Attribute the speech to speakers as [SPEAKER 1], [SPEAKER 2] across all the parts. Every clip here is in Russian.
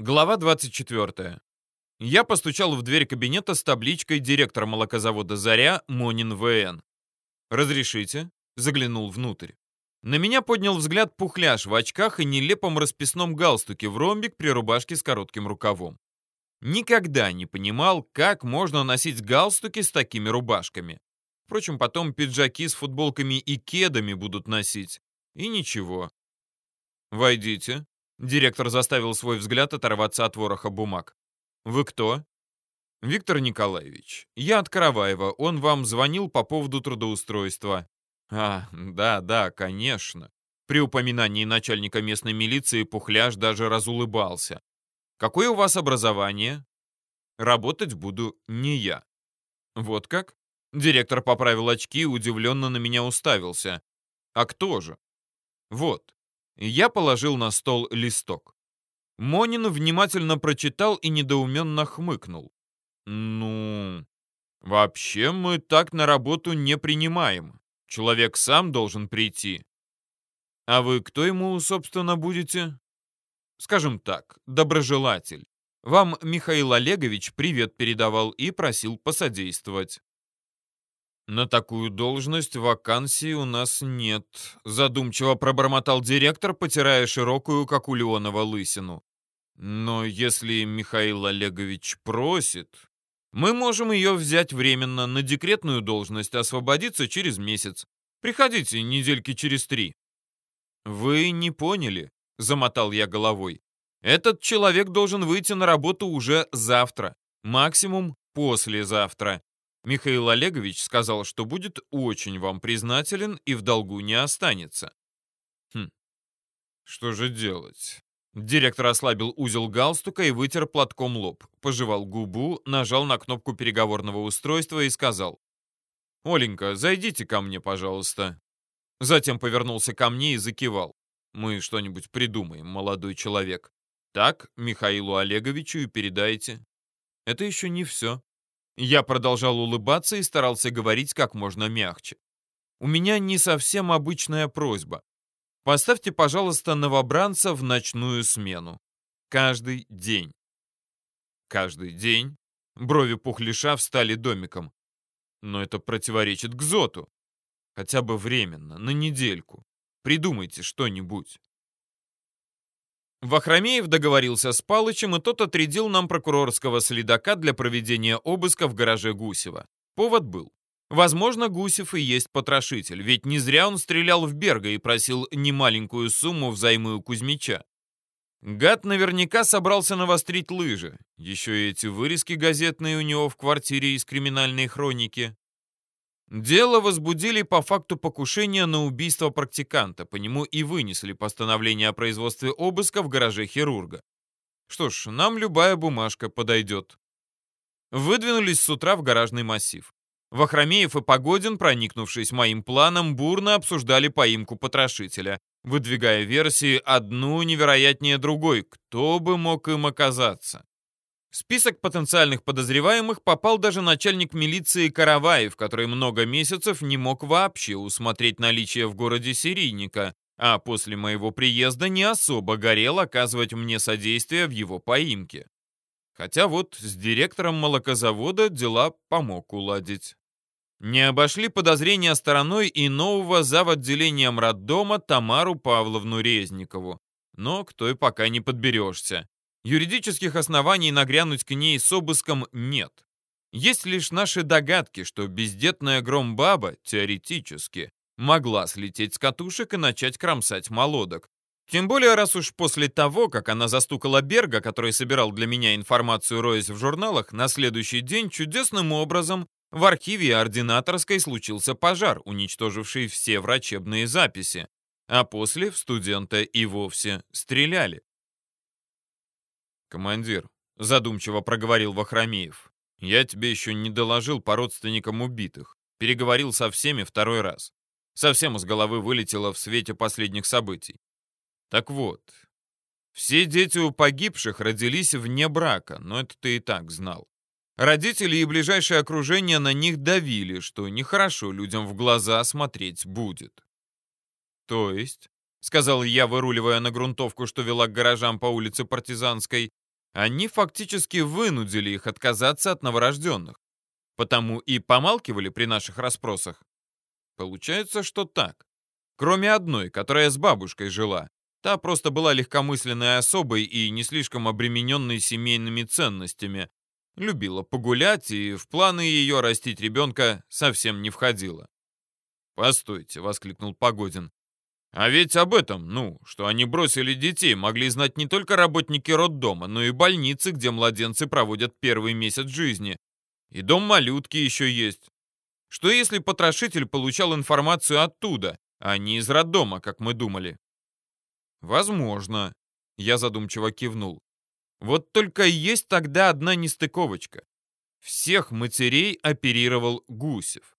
[SPEAKER 1] Глава 24. Я постучал в дверь кабинета с табличкой «Директор молокозавода «Заря» Монин ВН». «Разрешите?» — заглянул внутрь. На меня поднял взгляд пухляш в очках и нелепом расписном галстуке в ромбик при рубашке с коротким рукавом. Никогда не понимал, как можно носить галстуки с такими рубашками. Впрочем, потом пиджаки с футболками и кедами будут носить. И ничего. «Войдите», Директор заставил свой взгляд оторваться от вороха бумаг. «Вы кто?» «Виктор Николаевич, я от Караваева. Он вам звонил по поводу трудоустройства». «А, да, да, конечно». При упоминании начальника местной милиции Пухляш даже разулыбался. «Какое у вас образование?» «Работать буду не я». «Вот как?» Директор поправил очки и удивленно на меня уставился. «А кто же?» «Вот, я положил на стол листок. Монин внимательно прочитал и недоуменно хмыкнул. «Ну, вообще мы так на работу не принимаем. Человек сам должен прийти. А вы кто ему, собственно, будете?» «Скажем так, доброжелатель. Вам Михаил Олегович привет передавал и просил посодействовать». «На такую должность вакансий у нас нет», — задумчиво пробормотал директор, потирая широкую, как у Леонова, лысину. «Но если Михаил Олегович просит, мы можем ее взять временно на декретную должность, освободиться через месяц. Приходите недельки через три». «Вы не поняли», — замотал я головой. «Этот человек должен выйти на работу уже завтра, максимум послезавтра. Михаил Олегович сказал, что будет очень вам признателен и в долгу не останется. Хм, что же делать? Директор ослабил узел галстука и вытер платком лоб, пожевал губу, нажал на кнопку переговорного устройства и сказал. «Оленька, зайдите ко мне, пожалуйста». Затем повернулся ко мне и закивал. «Мы что-нибудь придумаем, молодой человек. Так, Михаилу Олеговичу и передайте». Это еще не все. Я продолжал улыбаться и старался говорить как можно мягче. У меня не совсем обычная просьба. Поставьте, пожалуйста, новобранца в ночную смену. Каждый день. Каждый день? Брови пухлиша встали домиком. Но это противоречит к Зоту. Хотя бы временно, на недельку. Придумайте что-нибудь. Вахромеев договорился с Палычем, и тот отрядил нам прокурорского следака для проведения обыска в гараже Гусева. Повод был. Возможно, Гусев и есть потрошитель, ведь не зря он стрелял в Берга и просил немаленькую сумму взаймы у Кузьмича. Гад наверняка собрался навострить лыжи. Еще и эти вырезки газетные у него в квартире из криминальной хроники. Дело возбудили по факту покушения на убийство практиканта, по нему и вынесли постановление о производстве обыска в гараже хирурга. Что ж, нам любая бумажка подойдет. Выдвинулись с утра в гаражный массив. Вахромеев и Погодин, проникнувшись моим планом, бурно обсуждали поимку потрошителя, выдвигая версии одну невероятнее другой, кто бы мог им оказаться. Список потенциальных подозреваемых попал даже начальник милиции Караваев, который много месяцев не мог вообще усмотреть наличие в городе серийника, а после моего приезда не особо горел оказывать мне содействие в его поимке. Хотя вот с директором молокозавода дела помог уладить. Не обошли подозрения стороной и нового зав. роддома Тамару Павловну Резникову. Но к той пока не подберешься. Юридических оснований нагрянуть к ней с обыском нет. Есть лишь наши догадки, что бездетная громбаба, теоретически, могла слететь с катушек и начать кромсать молодок. Тем более, раз уж после того, как она застукала Берга, который собирал для меня информацию, роясь в журналах, на следующий день чудесным образом в архиве ординаторской случился пожар, уничтоживший все врачебные записи, а после в студента и вовсе стреляли. «Командир», — задумчиво проговорил Вахромеев, «я тебе еще не доложил по родственникам убитых. Переговорил со всеми второй раз. Совсем из головы вылетело в свете последних событий. Так вот, все дети у погибших родились вне брака, но это ты и так знал. Родители и ближайшее окружение на них давили, что нехорошо людям в глаза смотреть будет. То есть, — сказал я, выруливая на грунтовку, что вела к гаражам по улице Партизанской, Они фактически вынудили их отказаться от новорожденных. Потому и помалкивали при наших расспросах. Получается, что так. Кроме одной, которая с бабушкой жила. Та просто была легкомысленной особой и не слишком обремененной семейными ценностями. Любила погулять, и в планы ее растить ребенка совсем не входило. «Постойте», — воскликнул Погодин. «А ведь об этом, ну, что они бросили детей, могли знать не только работники роддома, но и больницы, где младенцы проводят первый месяц жизни. И дом малютки еще есть. Что если потрошитель получал информацию оттуда, а не из роддома, как мы думали?» «Возможно», — я задумчиво кивнул. «Вот только есть тогда одна нестыковочка. Всех матерей оперировал Гусев.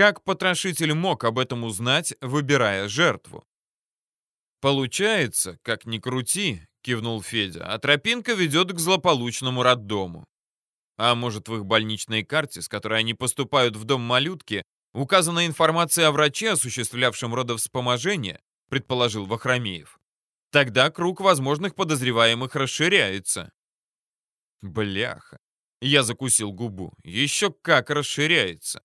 [SPEAKER 1] Как потрошитель мог об этом узнать, выбирая жертву? «Получается, как ни крути», — кивнул Федя, «а тропинка ведет к злополучному роддому. А может, в их больничной карте, с которой они поступают в дом малютки, указана информация о враче, осуществлявшем родовспоможение?» — предположил Вахромеев. Тогда круг возможных подозреваемых расширяется. Бляха. Я закусил губу. Еще как расширяется.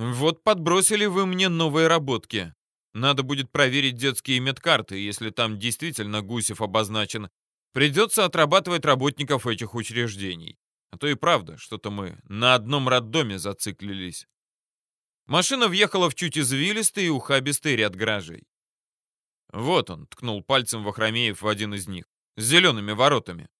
[SPEAKER 1] Вот подбросили вы мне новые работки. Надо будет проверить детские медкарты, если там действительно Гусев обозначен. Придется отрабатывать работников этих учреждений. А то и правда, что-то мы на одном роддоме зациклились. Машина въехала в чуть извилистый и ухабистый ряд гаражей. «Вот он», — ткнул пальцем Вахромеев в один из них, с зелеными воротами.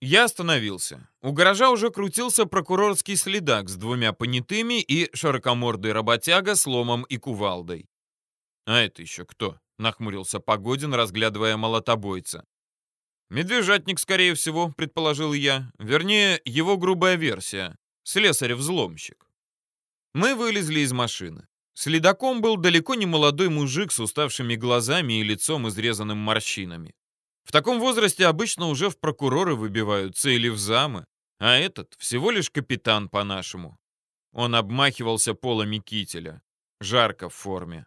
[SPEAKER 1] Я остановился. У гаража уже крутился прокурорский следак с двумя понятыми и широкомордый работяга с ломом и кувалдой. «А это еще кто?» — нахмурился Погодин, разглядывая молотобойца. «Медвежатник, скорее всего», — предположил я. Вернее, его грубая версия. Слесарь-взломщик. Мы вылезли из машины. Следаком был далеко не молодой мужик с уставшими глазами и лицом, изрезанным морщинами. В таком возрасте обычно уже в прокуроры выбиваются или в замы, а этот всего лишь капитан по-нашему. Он обмахивался полами кителя, жарко в форме.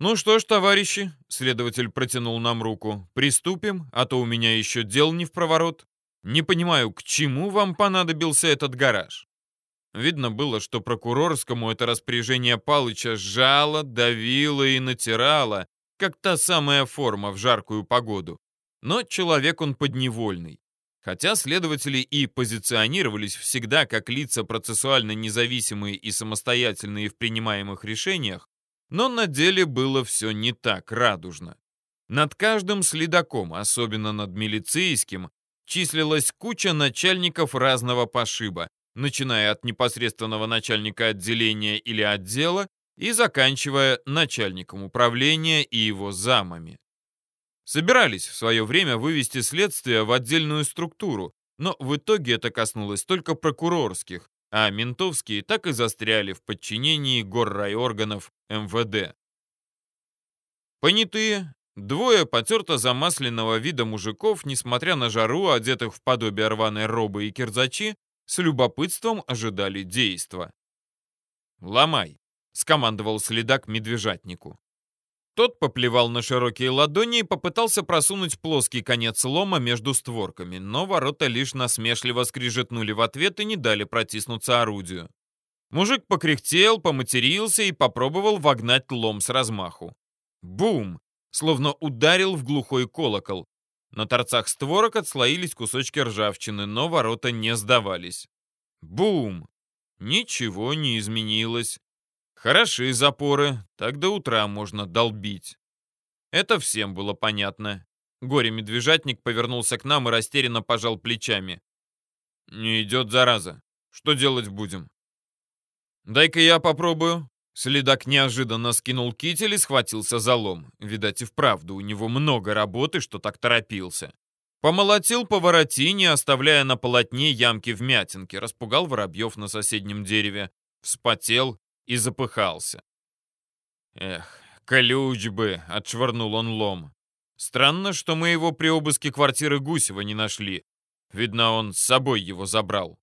[SPEAKER 1] «Ну что ж, товарищи», — следователь протянул нам руку, — «приступим, а то у меня еще дел не в проворот. Не понимаю, к чему вам понадобился этот гараж?» Видно было, что прокурорскому это распоряжение Палыча сжало, давило и натирало, как та самая форма в жаркую погоду. Но человек он подневольный. Хотя следователи и позиционировались всегда как лица процессуально независимые и самостоятельные в принимаемых решениях, но на деле было все не так радужно. Над каждым следаком, особенно над милицейским, числилась куча начальников разного пошиба, начиная от непосредственного начальника отделения или отдела и заканчивая начальником управления и его замами. Собирались в свое время вывести следствие в отдельную структуру, но в итоге это коснулось только прокурорских, а ментовские так и застряли в подчинении горрайорганов МВД. Понятые, двое потерто замасленного вида мужиков, несмотря на жару, одетых в подобие рваной робы и кирзачи, с любопытством ожидали действа. «Ломай», — скомандовал следак медвежатнику. Тот поплевал на широкие ладони и попытался просунуть плоский конец лома между створками, но ворота лишь насмешливо скрижетнули в ответ и не дали протиснуться орудию. Мужик покряхтел, поматерился и попробовал вогнать лом с размаху. Бум! Словно ударил в глухой колокол. На торцах створок отслоились кусочки ржавчины, но ворота не сдавались. Бум! Ничего не изменилось. Хороши запоры, так до утра можно долбить. Это всем было понятно. Горе-медвежатник повернулся к нам и растерянно пожал плечами. «Не идет зараза. Что делать будем?» «Дай-ка я попробую», Следак неожиданно скинул китель и схватился за лом. Видать, и вправду у него много работы, что так торопился. Помолотил по воротине, оставляя на полотне ямки вмятинки, распугал воробьев на соседнем дереве, вспотел и запыхался. «Эх, колюч бы!» — отшвырнул он лом. «Странно, что мы его при обыске квартиры Гусева не нашли. Видно, он с собой его забрал».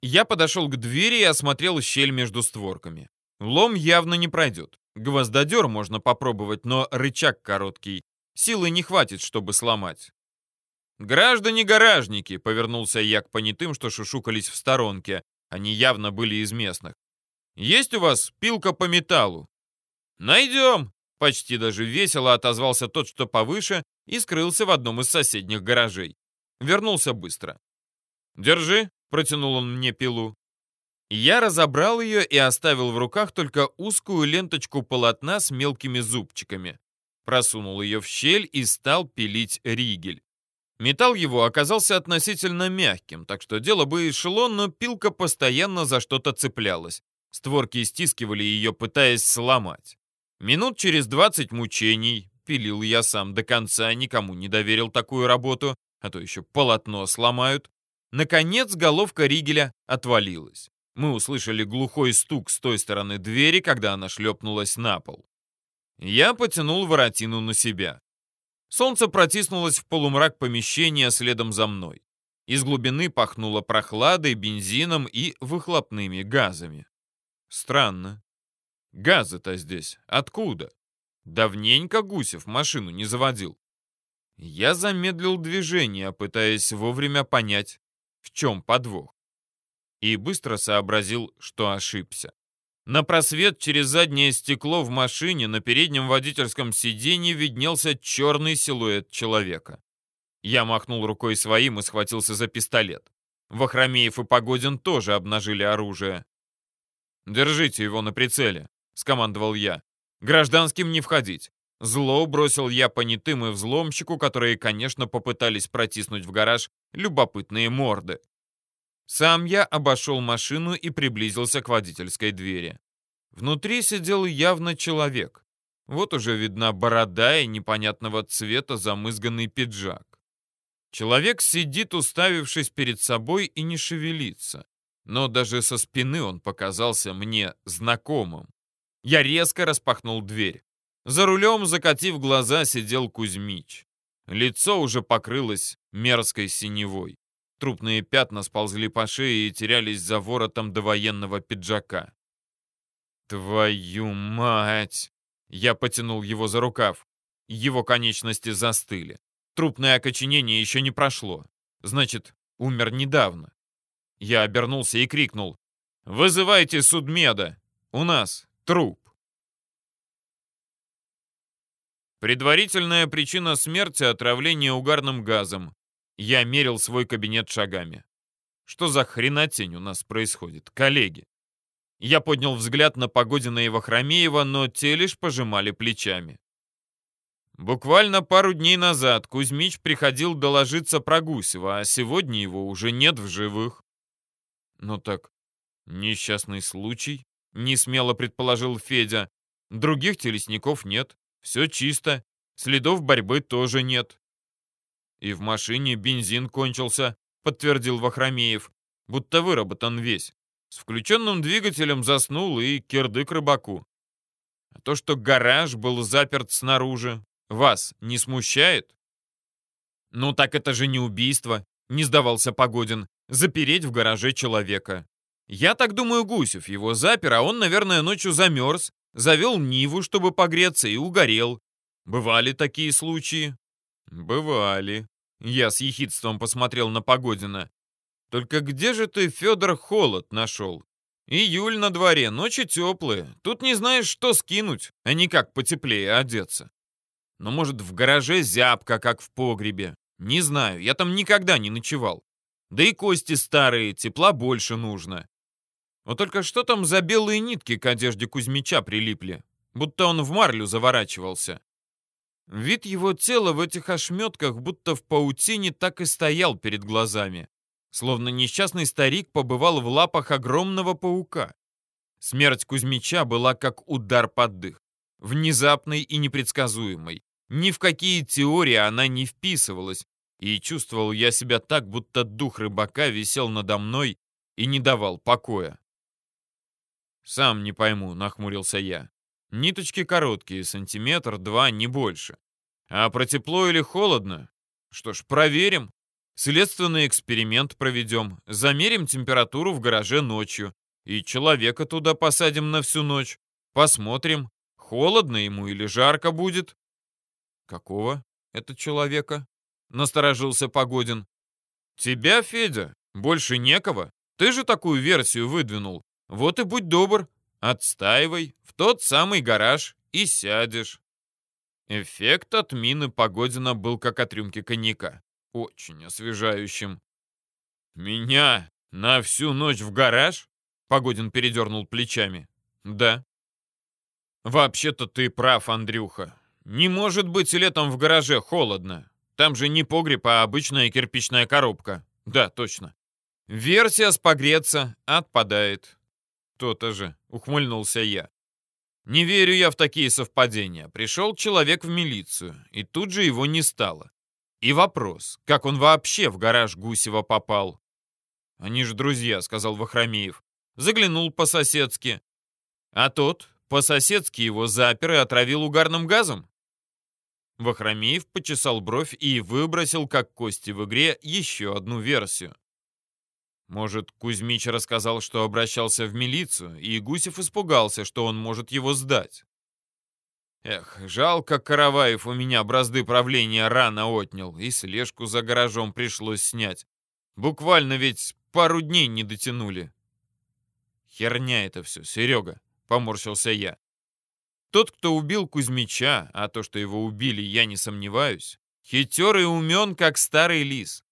[SPEAKER 1] Я подошел к двери и осмотрел щель между створками. Лом явно не пройдет. Гвоздодер можно попробовать, но рычаг короткий. Силы не хватит, чтобы сломать. «Граждане-гаражники!» — повернулся я к понятым, что шушукались в сторонке. Они явно были из местных. «Есть у вас пилка по металлу?» «Найдем!» — почти даже весело отозвался тот, что повыше, и скрылся в одном из соседних гаражей. Вернулся быстро. «Держи!» — протянул он мне пилу. Я разобрал ее и оставил в руках только узкую ленточку полотна с мелкими зубчиками. Просунул ее в щель и стал пилить ригель. Металл его оказался относительно мягким, так что дело бы и шло, но пилка постоянно за что-то цеплялась. Створки стискивали ее, пытаясь сломать. Минут через двадцать мучений пилил я сам до конца, никому не доверил такую работу, а то еще полотно сломают. Наконец головка ригеля отвалилась. Мы услышали глухой стук с той стороны двери, когда она шлепнулась на пол. Я потянул воротину на себя. Солнце протиснулось в полумрак помещения следом за мной. Из глубины пахнуло прохладой, бензином и выхлопными газами. Странно. Газы-то здесь откуда? Давненько Гусев машину не заводил. Я замедлил движение, пытаясь вовремя понять, в чем подвох и быстро сообразил, что ошибся. На просвет через заднее стекло в машине на переднем водительском сиденье виднелся черный силуэт человека. Я махнул рукой своим и схватился за пистолет. Вахромеев и Погодин тоже обнажили оружие. «Держите его на прицеле», — скомандовал я. «Гражданским не входить». Зло бросил я понятым и взломщику, которые, конечно, попытались протиснуть в гараж любопытные морды. Сам я обошел машину и приблизился к водительской двери. Внутри сидел явно человек. Вот уже видна борода и непонятного цвета замызганный пиджак. Человек сидит, уставившись перед собой, и не шевелится. Но даже со спины он показался мне знакомым. Я резко распахнул дверь. За рулем, закатив глаза, сидел Кузьмич. Лицо уже покрылось мерзкой синевой. Трупные пятна сползли по шее и терялись за воротом довоенного пиджака. «Твою мать!» Я потянул его за рукав. Его конечности застыли. Трупное окоченение еще не прошло. Значит, умер недавно. Я обернулся и крикнул. «Вызывайте судмеда! У нас труп!» Предварительная причина смерти — отравление угарным газом. Я мерил свой кабинет шагами. Что за хренотень у нас происходит, коллеги? Я поднял взгляд на Погодина и Вахромеева, но те лишь пожимали плечами. Буквально пару дней назад Кузьмич приходил доложиться про Гусева, а сегодня его уже нет в живых. Ну так, несчастный случай, не смело предположил Федя. Других телесников нет, все чисто, следов борьбы тоже нет. «И в машине бензин кончился», — подтвердил Вахромеев. «Будто выработан весь. С включенным двигателем заснул и кирдык рыбаку. А то, что гараж был заперт снаружи, вас не смущает?» «Ну так это же не убийство», — не сдавался Погодин. «Запереть в гараже человека». «Я так думаю, Гусев его запер, а он, наверное, ночью замерз, завел Ниву, чтобы погреться, и угорел. Бывали такие случаи?» «Бывали», я с ехидством посмотрел на Погодина. «Только где же ты, Федор, холод нашел? Июль на дворе, ночи теплые. Тут не знаешь, что скинуть, а не как потеплее одеться. Но, может, в гараже зябко, как в погребе. Не знаю, я там никогда не ночевал. Да и кости старые, тепла больше нужно. Вот только что там за белые нитки к одежде Кузьмича прилипли? Будто он в марлю заворачивался. Вид его тела в этих ошметках, будто в паутине, так и стоял перед глазами. Словно несчастный старик побывал в лапах огромного паука. Смерть Кузьмича была как удар под дых. Внезапной и непредсказуемой. Ни в какие теории она не вписывалась, и чувствовал я себя так, будто дух рыбака висел надо мной и не давал покоя. «Сам не пойму», — нахмурился я. Ниточки короткие, сантиметр, два, не больше. А про тепло или холодно? Что ж, проверим. Следственный эксперимент проведем. Замерим температуру в гараже ночью. И человека туда посадим на всю ночь. Посмотрим, холодно ему или жарко будет. Какого это человека? Насторожился Погодин. Тебя, Федя, больше некого. Ты же такую версию выдвинул. Вот и будь добр, отстаивай в тот самый гараж и сядешь. Эффект от мины Погодина был как от рюмки коньяка. Очень освежающим. «Меня на всю ночь в гараж?» Погодин передернул плечами. «Да». «Вообще-то ты прав, Андрюха. Не может быть летом в гараже холодно. Там же не погреб, а обычная кирпичная коробка. Да, точно. Версия с погреться отпадает. То-то же, ухмыльнулся я. Не верю я в такие совпадения. Пришел человек в милицию, и тут же его не стало. И вопрос, как он вообще в гараж Гусева попал? Они же друзья, сказал Вахромеев. Заглянул по-соседски. А тот по-соседски его запер и отравил угарным газом? Вахромеев почесал бровь и выбросил, как кости в игре, еще одну версию. Может, Кузьмич рассказал, что обращался в милицию, и Гусев испугался, что он может его сдать. Эх, жалко, Караваев у меня бразды правления рано отнял, и слежку за гаражом пришлось снять. Буквально ведь пару дней не дотянули. Херня это все, Серега, поморщился я. Тот, кто убил Кузьмича, а то, что его убили, я не сомневаюсь, хитер и умен, как старый лис.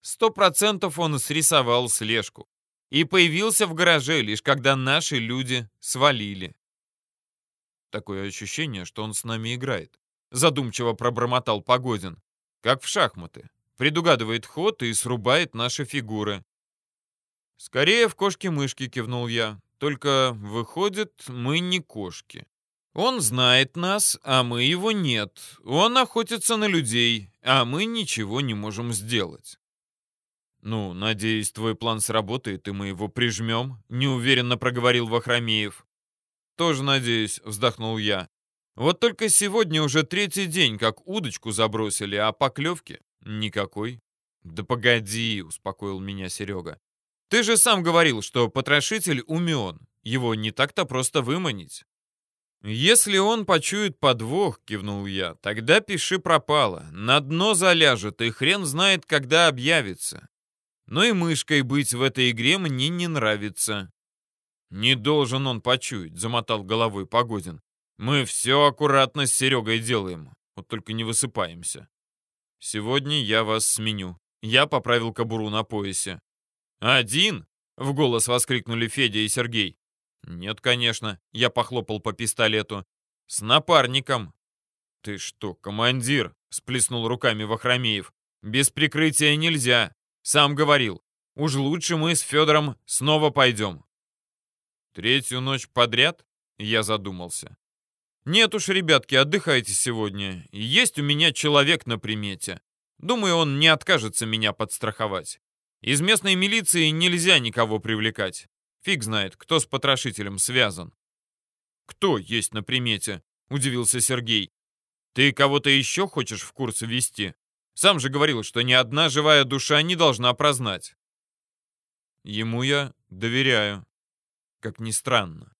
[SPEAKER 1] Сто процентов он срисовал слежку и появился в гараже лишь когда наши люди свалили. Такое ощущение, что он с нами играет. Задумчиво пробормотал Погодин. Как в шахматы. Предугадывает ход и срубает наши фигуры. Скорее в кошки-мышки кивнул я. Только, выходит, мы не кошки. Он знает нас, а мы его нет. Он охотится на людей, а мы ничего не можем сделать. «Ну, надеюсь, твой план сработает, и мы его прижмем», — неуверенно проговорил Вахромеев. «Тоже надеюсь», — вздохнул я. «Вот только сегодня уже третий день, как удочку забросили, а поклевки никакой». «Да погоди», — успокоил меня Серега. «Ты же сам говорил, что потрошитель умен. Его не так-то просто выманить. «Если он почует подвох», — кивнул я, — «тогда пиши пропало. На дно заляжет, и хрен знает, когда объявится. Но и мышкой быть в этой игре мне не нравится». «Не должен он почуять», — замотал головой Погодин. «Мы все аккуратно с Серегой делаем, вот только не высыпаемся. Сегодня я вас сменю». Я поправил кобуру на поясе. «Один?» — в голос воскликнули Федя и Сергей. «Нет, конечно», — я похлопал по пистолету. «С напарником». «Ты что, командир?» — сплеснул руками Вахромеев. «Без прикрытия нельзя. Сам говорил. Уж лучше мы с Федором снова пойдем». «Третью ночь подряд?» — я задумался. «Нет уж, ребятки, отдыхайте сегодня. Есть у меня человек на примете. Думаю, он не откажется меня подстраховать. Из местной милиции нельзя никого привлекать. Фиг знает, кто с потрошителем связан. «Кто есть на примете?» — удивился Сергей. «Ты кого-то еще хочешь в курс ввести? Сам же говорил, что ни одна живая душа не должна прознать». Ему я доверяю. Как ни странно.